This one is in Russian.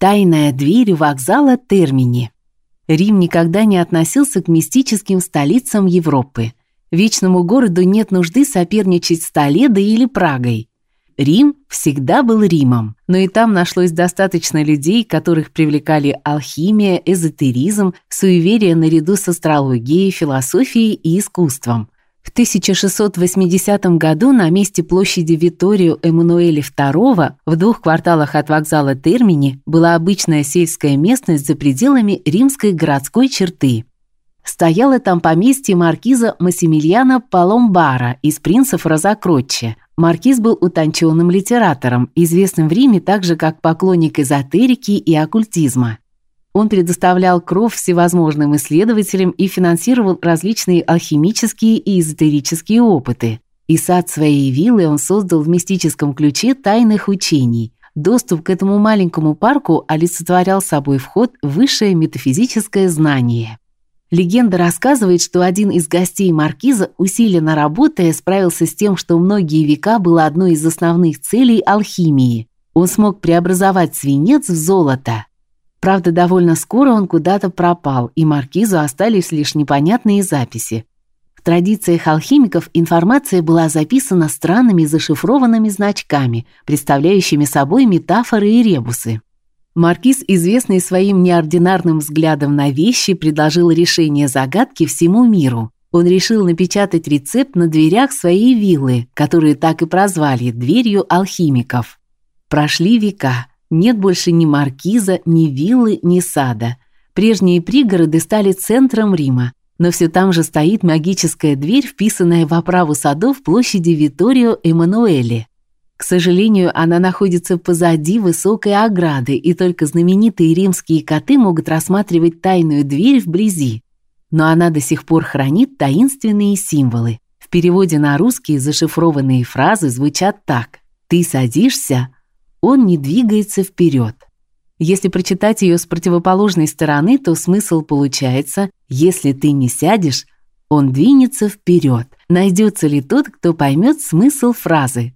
Тайная дверь вокзала Термини. Рим никогда не относился к мистическим столицам Европы. Вечному городу нет нужды соперничать с Толедо или Прагой. Рим всегда был Римом, но и там нашлось достаточно людей, которых привлекали алхимия, эзотеризм, суеверия наряду с астрологией, философией и искусством. В 1680 году на месте площади Виторио Эммануэля II в двух кварталах от вокзала Термини была обычная сельская местность за пределами римской городской черты. Стояло там поместье маркиза Массимилиано Паломбара из принцев Розакроччи, Маркиз был утонченным литератором, известным в Риме также как поклонник эзотерики и оккультизма. Он предоставлял кров всевозможным исследователям и финансировал различные алхимические и эзотерические опыты. И сад своей виллы он создал в мистическом ключе тайных учений. Доступ к этому маленькому парку олицетворял собой вход в высшее метафизическое знание. Легенда рассказывает, что один из гостей маркиза, усиленно работая, справился с тем, что многие века было одной из основных целей алхимии. Он смог преобразовать свинец в золото. Правда, довольно скоро он куда-то пропал, и маркизу остались лишь непонятные записи. В традициях алхимиков информация была записана странными зашифрованными значками, представляющими собой метафоры и ребусы. Маркиз, известный своим неординарным взглядом на вещи, предложил решение загадки всему миру. Он решил напечатать рецепт на дверях своей виллы, которую так и прозвали дверью алхимиков. Прошли века. Нет больше ни маркиза, ни виллы, ни сада. Прежние пригороды стали центром Рима, но все там же стоит магическая дверь, вписанная в оправу садов площади Витторио Эммануэле. К сожалению, она находится позади высокой ограды, и только знаменитые римские коты могут рассматривать тайную дверь вблизи. Но она до сих пор хранит таинственные символы. В переводе на русский зашифрованные фразы звучат так: "Ты садишься, он не двигается вперед. Если прочитать ее с противоположной стороны, то смысл получается: если ты не сядешь, он двинется вперед. Найдется ли тот, кто поймет смысл фразы?